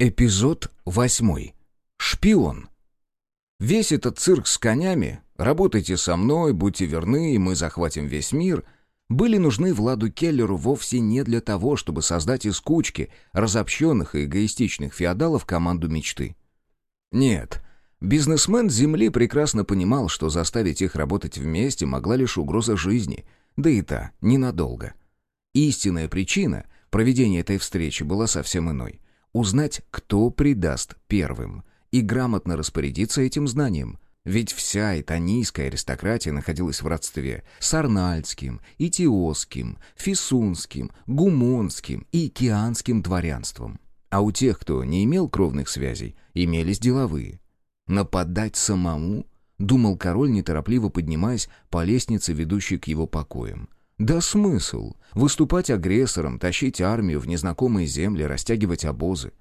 Эпизод восьмой. Шпион. Весь этот цирк с конями, работайте со мной, будьте верны, и мы захватим весь мир, были нужны Владу Келлеру вовсе не для того, чтобы создать из кучки разобщенных и эгоистичных феодалов команду мечты. Нет, бизнесмен Земли прекрасно понимал, что заставить их работать вместе могла лишь угроза жизни, да и та ненадолго. Истинная причина проведения этой встречи была совсем иной — Узнать, кто предаст первым, и грамотно распорядиться этим знанием. Ведь вся итанийская аристократия находилась в родстве с арнальдским, итиосским, фисунским, гумонским и кианским дворянством. А у тех, кто не имел кровных связей, имелись деловые. Нападать самому, думал король, неторопливо поднимаясь по лестнице, ведущей к его покоям. Да смысл? Выступать агрессором, тащить армию в незнакомые земли, растягивать обозы.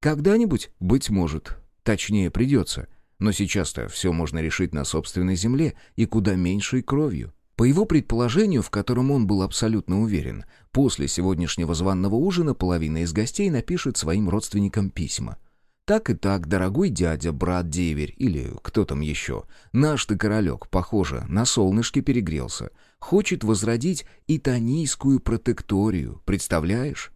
Когда-нибудь, быть может, точнее придется. Но сейчас-то все можно решить на собственной земле и куда меньшей кровью. По его предположению, в котором он был абсолютно уверен, после сегодняшнего званного ужина половина из гостей напишет своим родственникам письма — так и так, дорогой дядя, брат деверь или кто там еще, наш ты королек, похоже, на солнышке перегрелся, хочет возродить итанийскую протекторию, представляешь?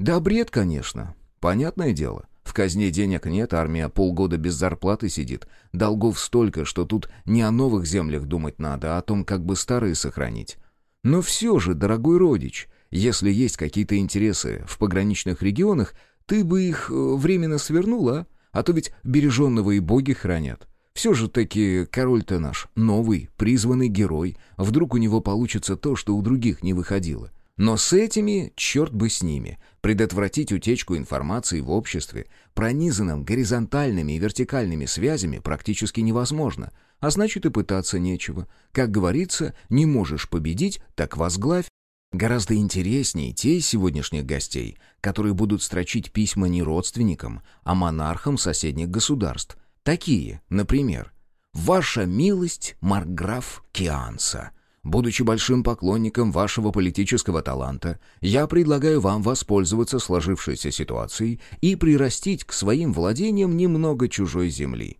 Да бред, конечно, понятное дело. В казне денег нет, армия полгода без зарплаты сидит, долгов столько, что тут не о новых землях думать надо, а о том, как бы старые сохранить. Но все же, дорогой родич, если есть какие-то интересы в пограничных регионах, ты бы их э, временно свернула, а то ведь береженного и боги хранят. Все же таки король-то наш, новый, призванный герой. Вдруг у него получится то, что у других не выходило. Но с этими, черт бы с ними, предотвратить утечку информации в обществе, пронизанном горизонтальными и вертикальными связями, практически невозможно. А значит и пытаться нечего. Как говорится, не можешь победить, так возглавь. Гораздо интереснее те сегодняшних гостей, которые будут строчить письма не родственникам, а монархам соседних государств. Такие, например, «Ваша милость, Марграф Кианса». Будучи большим поклонником вашего политического таланта, я предлагаю вам воспользоваться сложившейся ситуацией и прирастить к своим владениям немного чужой земли.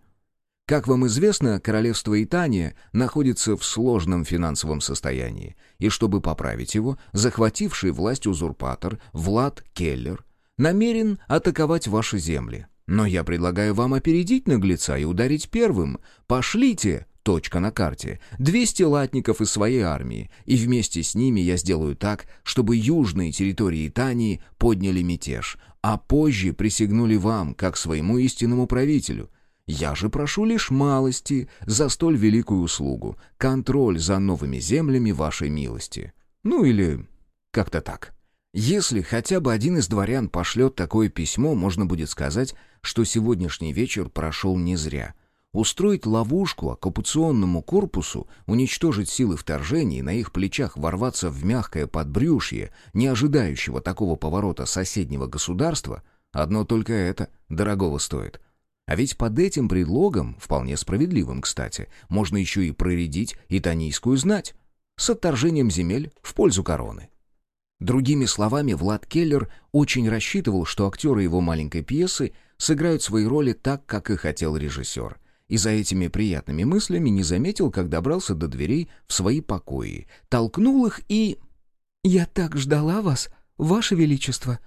Как вам известно, королевство Итания находится в сложном финансовом состоянии, и чтобы поправить его, захвативший власть узурпатор Влад Келлер намерен атаковать ваши земли. Но я предлагаю вам опередить наглеца и ударить первым. Пошлите, точка на карте, 200 латников из своей армии, и вместе с ними я сделаю так, чтобы южные территории Итании подняли мятеж, а позже присягнули вам, как своему истинному правителю. Я же прошу лишь малости за столь великую услугу, контроль за новыми землями вашей милости. Ну или как-то так. Если хотя бы один из дворян пошлет такое письмо, можно будет сказать, что сегодняшний вечер прошел не зря. Устроить ловушку оккупационному корпусу, уничтожить силы вторжения и на их плечах ворваться в мягкое подбрюшье, не ожидающего такого поворота соседнего государства, одно только это дорогого стоит. А ведь под этим предлогом, вполне справедливым, кстати, можно еще и проредить итанийскую знать с отторжением земель в пользу короны. Другими словами, Влад Келлер очень рассчитывал, что актеры его маленькой пьесы сыграют свои роли так, как и хотел режиссер. И за этими приятными мыслями не заметил, как добрался до дверей в свои покои, толкнул их и... «Я так ждала вас, ваше величество!»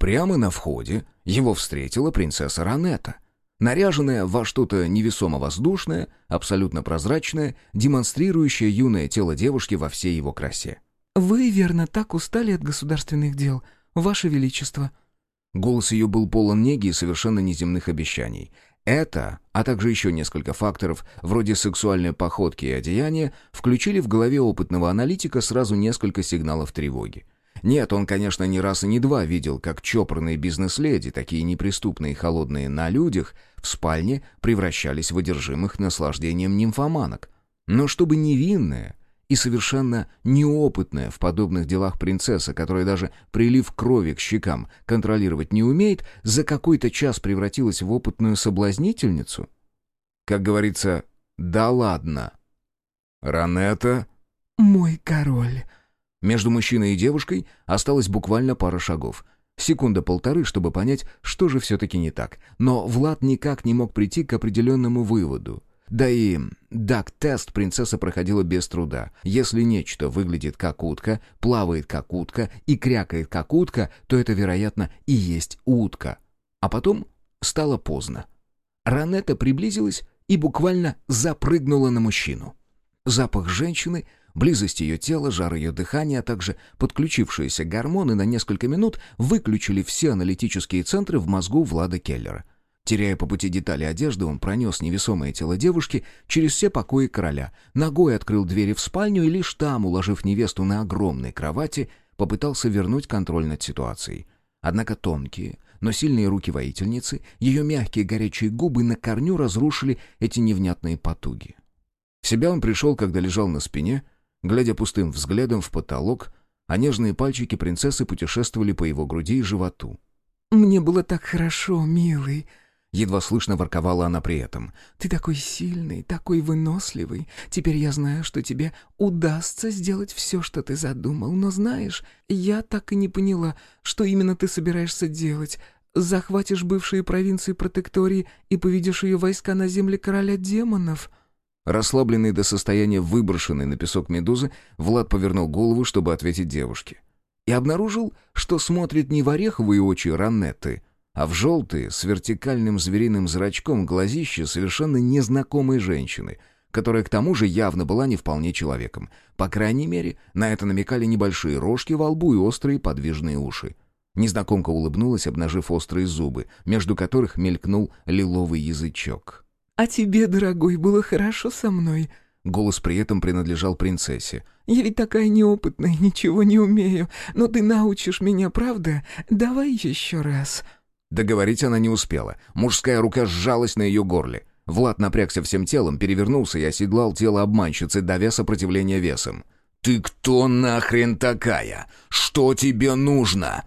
Прямо на входе его встретила принцесса Ранетта наряженная во что-то невесомо-воздушное, абсолютно прозрачное, демонстрирующее юное тело девушки во всей его красе. «Вы, верно, так устали от государственных дел, Ваше Величество». Голос ее был полон неги и совершенно неземных обещаний. Это, а также еще несколько факторов, вроде сексуальной походки и одеяния, включили в голове опытного аналитика сразу несколько сигналов тревоги. Нет, он, конечно, не раз и не два видел, как чопорные бизнес-леди, такие неприступные и холодные на людях, в спальне превращались в одержимых наслаждением нимфоманок. Но чтобы невинная и совершенно неопытная в подобных делах принцесса, которая даже прилив крови к щекам контролировать не умеет, за какой-то час превратилась в опытную соблазнительницу? Как говорится, да ладно. «Ранетта?» «Мой король», между мужчиной и девушкой осталось буквально пара шагов. Секунда-полторы, чтобы понять, что же все-таки не так. Но Влад никак не мог прийти к определенному выводу. Да и дак-тест принцесса проходила без труда. Если нечто выглядит как утка, плавает как утка и крякает как утка, то это, вероятно, и есть утка. А потом стало поздно. Ранетта приблизилась и буквально запрыгнула на мужчину. Запах женщины, близость ее тела, жар ее дыхания, а также подключившиеся гормоны на несколько минут выключили все аналитические центры в мозгу Влада Келлера. Теряя по пути детали одежды, он пронес невесомое тело девушки через все покои короля, ногой открыл двери в спальню и лишь там, уложив невесту на огромной кровати, попытался вернуть контроль над ситуацией. Однако тонкие, но сильные руки воительницы, ее мягкие горячие губы на корню разрушили эти невнятные потуги. В себя он пришел, когда лежал на спине, глядя пустым взглядом в потолок, а нежные пальчики принцессы путешествовали по его груди и животу. «Мне было так хорошо, милый», Едва слышно ворковала она при этом. «Ты такой сильный, такой выносливый. Теперь я знаю, что тебе удастся сделать все, что ты задумал. Но знаешь, я так и не поняла, что именно ты собираешься делать. Захватишь бывшие провинции протектории и поведешь ее войска на земли короля демонов?» Расслабленный до состояния выброшенной на песок медузы, Влад повернул голову, чтобы ответить девушке. И обнаружил, что смотрит не в ореховые очи Ранетты, а в желтые, с вертикальным звериным зрачком глазище совершенно незнакомой женщины, которая к тому же явно была не вполне человеком. По крайней мере, на это намекали небольшие рожки во лбу и острые подвижные уши. Незнакомка улыбнулась, обнажив острые зубы, между которых мелькнул лиловый язычок. «А тебе, дорогой, было хорошо со мной?» Голос при этом принадлежал принцессе. «Я ведь такая неопытная, ничего не умею. Но ты научишь меня, правда? Давай еще раз». Договорить она не успела. Мужская рука сжалась на ее горле. Влад напрягся всем телом, перевернулся и оседлал тело обманщицы, давя сопротивление весом. «Ты кто нахрен такая? Что тебе нужно?»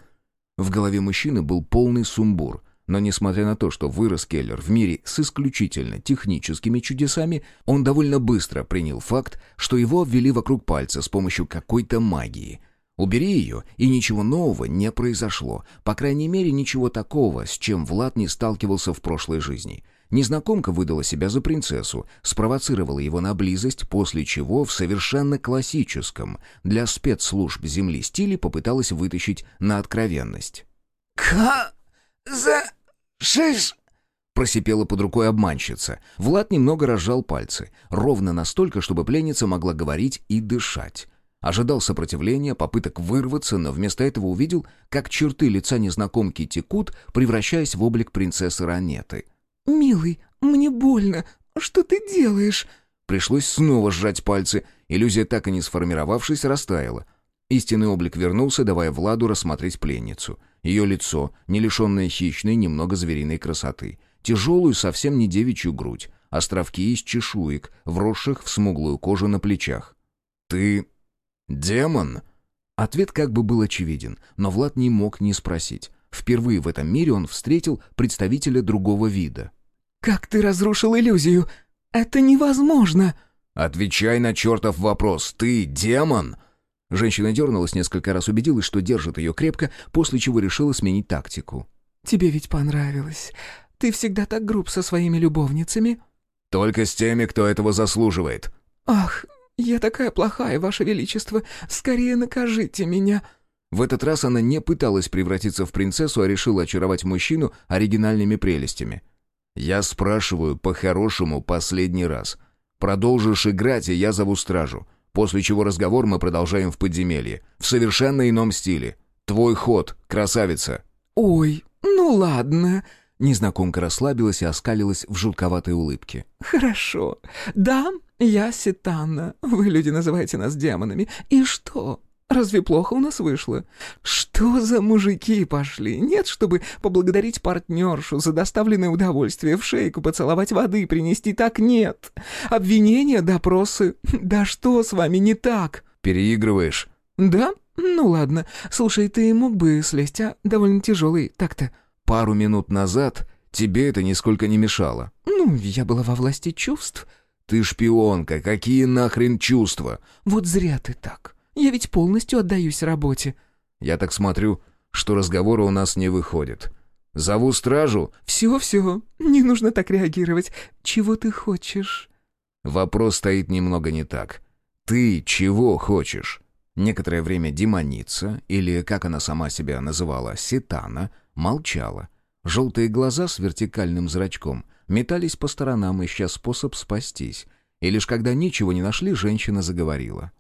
В голове мужчины был полный сумбур. Но несмотря на то, что вырос Келлер в мире с исключительно техническими чудесами, он довольно быстро принял факт, что его обвели вокруг пальца с помощью какой-то магии. Убери ее, и ничего нового не произошло. По крайней мере, ничего такого, с чем Влад не сталкивался в прошлой жизни. Незнакомка выдала себя за принцессу, спровоцировала его на близость, после чего в совершенно классическом для спецслужб Земли стиле попыталась вытащить на откровенность. «Ка... за... шиш...» просипела под рукой обманщица. Влад немного разжал пальцы, ровно настолько, чтобы пленница могла говорить и дышать. Ожидал сопротивления, попыток вырваться, но вместо этого увидел, как черты лица незнакомки текут, превращаясь в облик принцессы Ранеты. «Милый, мне больно. Что ты делаешь?» Пришлось снова сжать пальцы. Иллюзия, так и не сформировавшись, растаяла. Истинный облик вернулся, давая Владу рассмотреть пленницу. Ее лицо, не лишенное хищной, немного звериной красоты. Тяжелую, совсем не девичью грудь. Островки из чешуек, вросших в смуглую кожу на плечах. «Ты «Демон?» Ответ как бы был очевиден, но Влад не мог не спросить. Впервые в этом мире он встретил представителя другого вида. «Как ты разрушил иллюзию? Это невозможно!» «Отвечай на чертов вопрос. Ты демон?» Женщина дернулась несколько раз, убедилась, что держит ее крепко, после чего решила сменить тактику. «Тебе ведь понравилось. Ты всегда так груб со своими любовницами?» «Только с теми, кто этого заслуживает». «Ах, «Я такая плохая, Ваше Величество! Скорее накажите меня!» В этот раз она не пыталась превратиться в принцессу, а решила очаровать мужчину оригинальными прелестями. «Я спрашиваю по-хорошему последний раз. Продолжишь играть, и я зову стражу. После чего разговор мы продолжаем в подземелье. В совершенно ином стиле. Твой ход, красавица!» «Ой, ну ладно!» Незнакомка расслабилась и оскалилась в жутковатой улыбке. «Хорошо. Да, я Ситана. Вы, люди, называете нас демонами. И что? Разве плохо у нас вышло? Что за мужики пошли? Нет, чтобы поблагодарить партнершу за доставленное удовольствие, в шейку поцеловать воды принести, так нет. Обвинения, допросы. Да что с вами не так?» «Переигрываешь?» «Да? Ну ладно. Слушай, ты мог бы слезть, а? Довольно тяжелый так-то». Пару минут назад тебе это нисколько не мешало. Ну, я была во власти чувств. Ты шпионка, какие нахрен чувства? Вот зря ты так. Я ведь полностью отдаюсь работе. Я так смотрю, что разговора у нас не выходит. Зову стражу. «Все-все, не нужно так реагировать. Чего ты хочешь?» Вопрос стоит немного не так. Ты чего хочешь? Некоторое время демоница, или, как она сама себя называла, сетана, молчала. Желтые глаза с вертикальным зрачком метались по сторонам, ища способ спастись. И лишь когда ничего не нашли, женщина заговорила.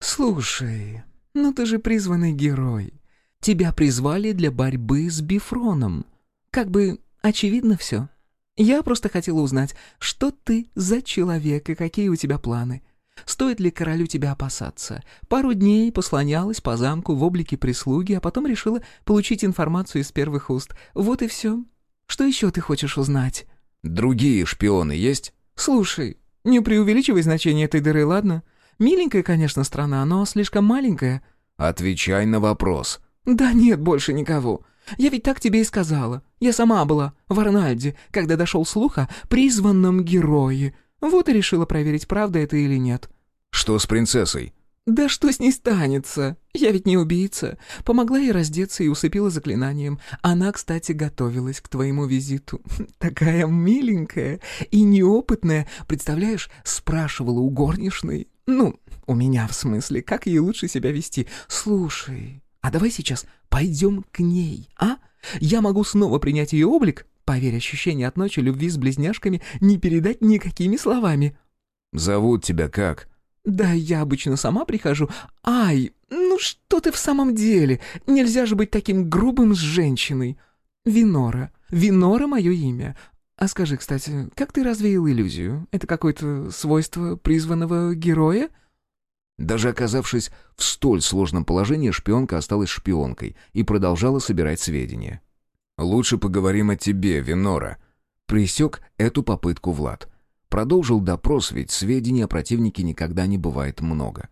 «Слушай, ну ты же призванный герой. Тебя призвали для борьбы с Бифроном. Как бы очевидно все. Я просто хотела узнать, что ты за человек и какие у тебя планы. Стоит ли королю тебя опасаться? Пару дней послонялась по замку в облике прислуги, а потом решила получить информацию из первых уст. Вот и все. Что еще ты хочешь узнать?» «Другие шпионы есть?» «Слушай, не преувеличивай значение этой дыры, ладно? Миленькая, конечно, страна, но слишком маленькая». «Отвечай на вопрос». «Да нет больше никого. Я ведь так тебе и сказала. Я сама была в Арнальде, когда дошел слух о призванном герое. Вот и решила проверить, правда это или нет». «Что с принцессой?» «Да что с ней станется? Я ведь не убийца. Помогла ей раздеться и усыпила заклинанием. Она, кстати, готовилась к твоему визиту. Такая миленькая и неопытная. Представляешь, спрашивала у горничной. Ну, у меня в смысле, как ей лучше себя вести. Слушай, а давай сейчас пойдем к ней, а? Я могу снова принять ее облик, Поверь, ощущение от ночи любви с близняшками не передать никакими словами». «Зовут тебя как?» «Да я обычно сама прихожу. Ай, ну что ты в самом деле? Нельзя же быть таким грубым с женщиной. Винора. Винора — мое имя. А скажи, кстати, как ты развеял иллюзию? Это какое-то свойство призванного героя?» Даже оказавшись в столь сложном положении, шпионка осталась шпионкой и продолжала собирать сведения. «Лучше поговорим о тебе, Винора», — пресек эту попытку Влад. Продолжил допрос, ведь сведений о противнике никогда не бывает много.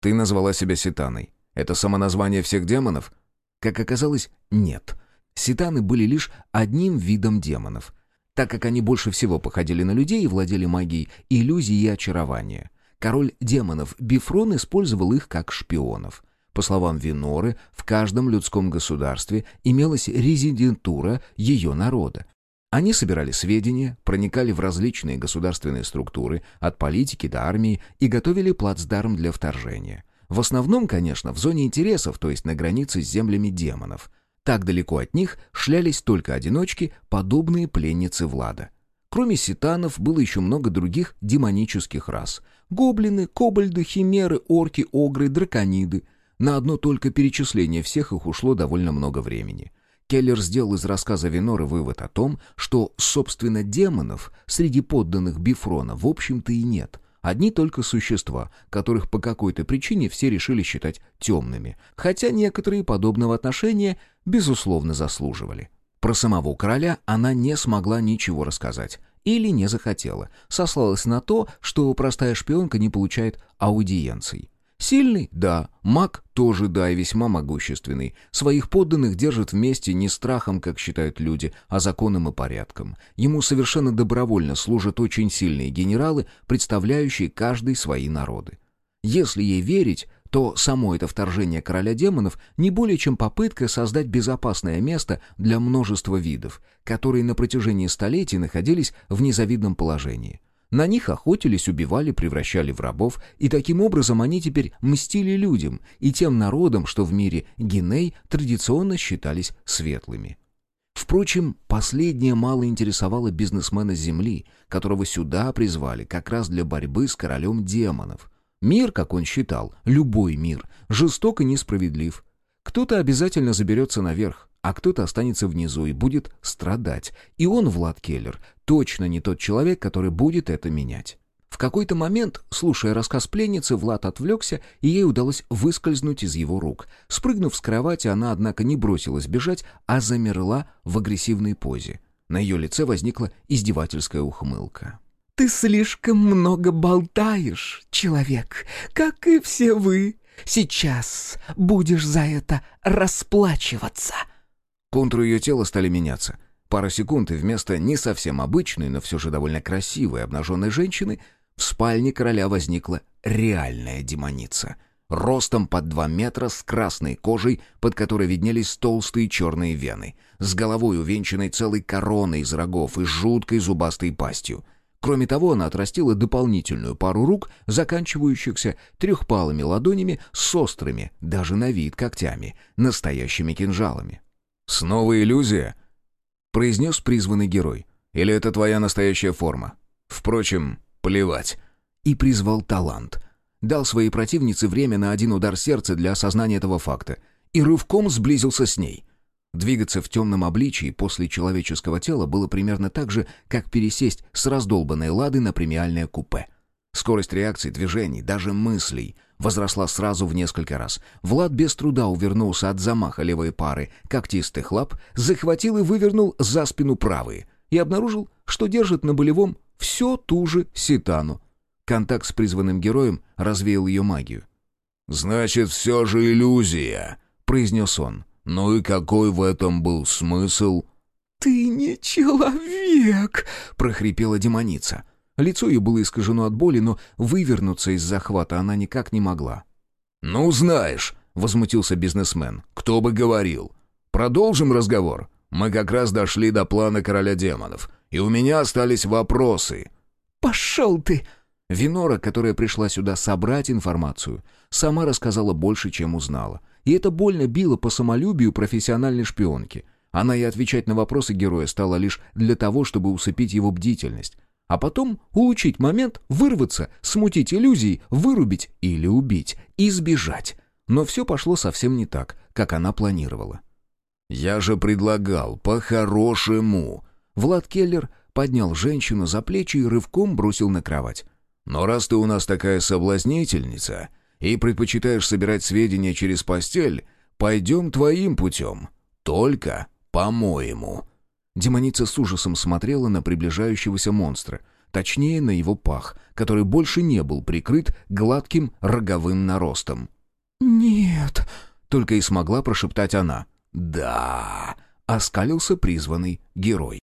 «Ты назвала себя Ситаной. Это самоназвание всех демонов?» Как оказалось, нет. Ситаны были лишь одним видом демонов, так как они больше всего походили на людей и владели магией иллюзии и очарования. Король демонов Бифрон использовал их как шпионов — по словам Виноры, в каждом людском государстве имелась резидентура ее народа. Они собирали сведения, проникали в различные государственные структуры, от политики до армии, и готовили плацдарм для вторжения. В основном, конечно, в зоне интересов, то есть на границе с землями демонов. Так далеко от них шлялись только одиночки, подобные пленницы Влада. Кроме ситанов, было еще много других демонических рас. Гоблины, кобальды, химеры, орки, огры, дракониды. На одно только перечисление всех их ушло довольно много времени. Келлер сделал из рассказа Виноры вывод о том, что, собственно, демонов среди подданных Бифрона в общем-то и нет. Одни только существа, которых по какой-то причине все решили считать темными, хотя некоторые подобного отношения, безусловно, заслуживали. Про самого короля она не смогла ничего рассказать. Или не захотела. Сослалась на то, что простая шпионка не получает аудиенций. Сильный? Да. Маг? Тоже да, и весьма могущественный. Своих подданных держит вместе не страхом, как считают люди, а законом и порядком. Ему совершенно добровольно служат очень сильные генералы, представляющие каждый свои народы. Если ей верить, то само это вторжение короля демонов не более чем попытка создать безопасное место для множества видов, которые на протяжении столетий находились в незавидном положении. На них охотились, убивали, превращали в рабов, и таким образом они теперь мстили людям и тем народам, что в мире Гиней традиционно считались светлыми. Впрочем, последнее мало интересовало бизнесмена Земли, которого сюда призвали как раз для борьбы с королем демонов. Мир, как он считал, любой мир, жесток и несправедлив. Кто-то обязательно заберется наверх, а кто-то останется внизу и будет страдать. И он, Влад Келлер, точно не тот человек, который будет это менять. В какой-то момент, слушая рассказ пленницы, Влад отвлекся, и ей удалось выскользнуть из его рук. Спрыгнув с кровати, она, однако, не бросилась бежать, а замерла в агрессивной позе. На ее лице возникла издевательская ухмылка. «Ты слишком много болтаешь, человек, как и все вы. Сейчас будешь за это расплачиваться». Контуры ее тела стали меняться. Пара секунд, и вместо не совсем обычной, но все же довольно красивой обнаженной женщины в спальне короля возникла реальная демоница. ростом под два метра, с красной кожей, под которой виднелись толстые черные вены, с головой, увенчанной целой короной из рогов и жуткой зубастой пастью. Кроме того, она отрастила дополнительную пару рук, заканчивающихся трехпалыми ладонями с острыми, даже на вид когтями, настоящими кинжалами. «Снова иллюзия?» — произнес призванный герой. «Или это твоя настоящая форма? Впрочем, плевать». И призвал талант. Дал своей противнице время на один удар сердца для осознания этого факта. И рывком сблизился с ней — Двигаться в темном обличии после человеческого тела было примерно так же, как пересесть с раздолбанной лады на премиальное купе. Скорость реакции, движений, даже мыслей возросла сразу в несколько раз. Влад без труда увернулся от замаха левой пары когтистых лап, захватил и вывернул за спину правые и обнаружил, что держит на болевом все ту же ситану. Контакт с призванным героем развеял ее магию. «Значит, все же иллюзия», — произнес он. «Ну и какой в этом был смысл?» «Ты не человек!» — прохрипела демоница. Лицо ее было искажено от боли, но вывернуться из захвата она никак не могла. «Ну, знаешь», — возмутился бизнесмен, — «кто бы говорил. Продолжим разговор. Мы как раз дошли до плана короля демонов, и у меня остались вопросы». «Пошел ты!» Винора, которая пришла сюда собрать информацию, сама рассказала больше, чем узнала — и это больно било по самолюбию профессиональной шпионки. Она и отвечать на вопросы героя стала лишь для того, чтобы усыпить его бдительность. А потом улучшить момент, вырваться, смутить иллюзии, вырубить или убить, и сбежать. Но все пошло совсем не так, как она планировала. «Я же предлагал по-хорошему». Влад Келлер поднял женщину за плечи и рывком бросил на кровать. «Но раз ты у нас такая соблазнительница, и предпочитаешь собирать сведения через постель, пойдем твоим путем. Только по-моему». Демоница с ужасом смотрела на приближающегося монстра, точнее на его пах, который больше не был прикрыт гладким роговым наростом. «Нет», — только и смогла прошептать она. «Да», — оскалился призванный герой.